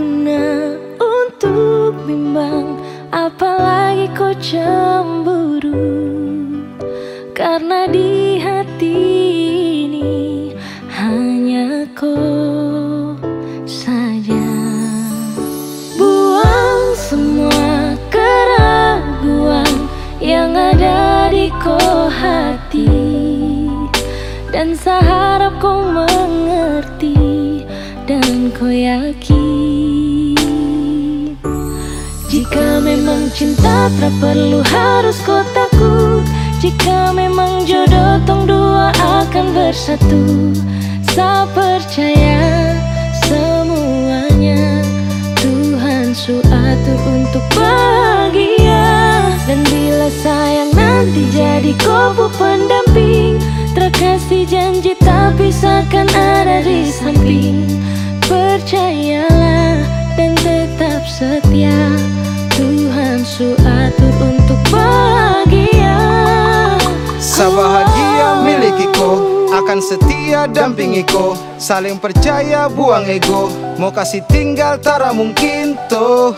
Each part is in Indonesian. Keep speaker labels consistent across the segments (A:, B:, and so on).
A: guna untuk bimbang. Apalagi kau cemburu Karena di hati ini hanya kau saja. Buang semua keraguan yang ada di kau hati Dan saya harap kau mengerti dan kau yakin. Jika memang cinta tak perlu harus kau takut Jika memang jodoh tong dua akan bersatu Saya percaya semuanya Tuhan su atur untuk bahagia. Dan bila sayang nanti jadi kau pendamping Terkasih janji tapi seakan ada di samping. Percayalah
B: Sabahagia miliki ko Akan setia dampingi ko Saling percaya buang ego. Mau kasih tinggal tara mungkin to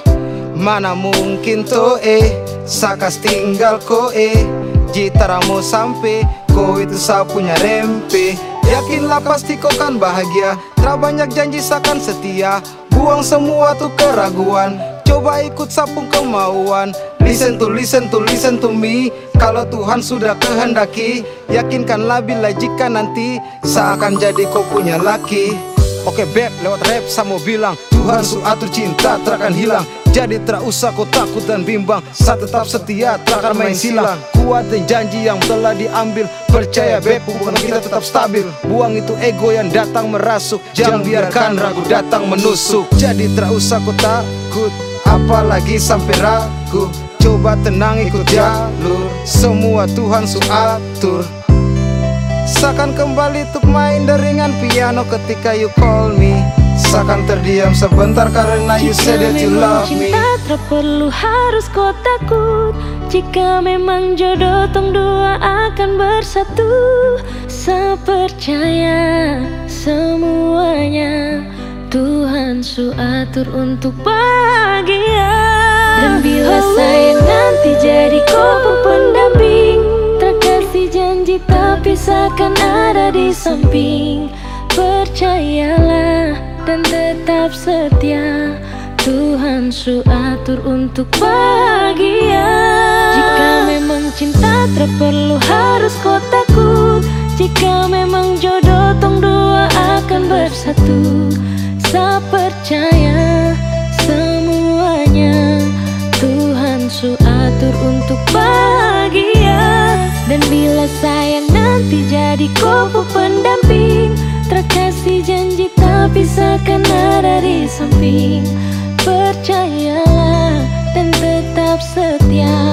B: Mana mungkin to eh? Sakas tinggal ko eh? Jitara mau sampai Ko itu sa punya rempe. Yakinlah pasti kau kan bahagia. Tra banyak janji sakan setia. Buang semua tuh keraguan Coba ikut sapung kemauan. Listen to listen to listen to me. Kalau Tuhan sudah kehendaki Yakinkanlah bila jika nanti Seakan jadi kau punya laki. Oke beb lewat rap sama bilang Tuhan su atur cinta terakan hilang. Jadi tak usah kau takut dan bimbang. Saya tetap setia terakan main silang. Kuat dan janji yang telah diambil. Percaya beb hubungan kita tetap stabil. Buang itu ego yang datang merasuk. Jangan biarkan ragu datang menusuk. Jadi tak usah kau takut Apalagi sampai ragu. Coba tenang ikut jalur. Semua Tuhan su atur Seakan kembali untuk main deringan piano ketika you call me. Seakan terdiam sebentar karena you said that you love me.
A: cinta tak perlu harus kau takut. Jika memang jodoh tong dua akan bersatu Saya percaya semuanya Tuhan su atur untuk bahagia. Dan bila sayang nanti jadi kau pendamping Terkasih janji tapi seakan ada di samping. Percayalah dan tetap setia Tuhan su atur untuk bahagia. Jika memang cinta tak harus kau takut Jika memang jodoh tong dua akan bersatu. Saya percaya semuanya. Tuhan su atur untuk bahagia. Dan bila sayang nanti jadi kau pendamping Terkasih janji tapi seakan ada di samping. Percayalah dan tetap setia